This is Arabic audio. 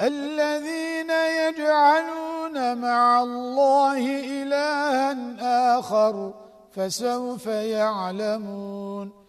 الذين يجعلون مع الله إلها آخر فسوف يعلمون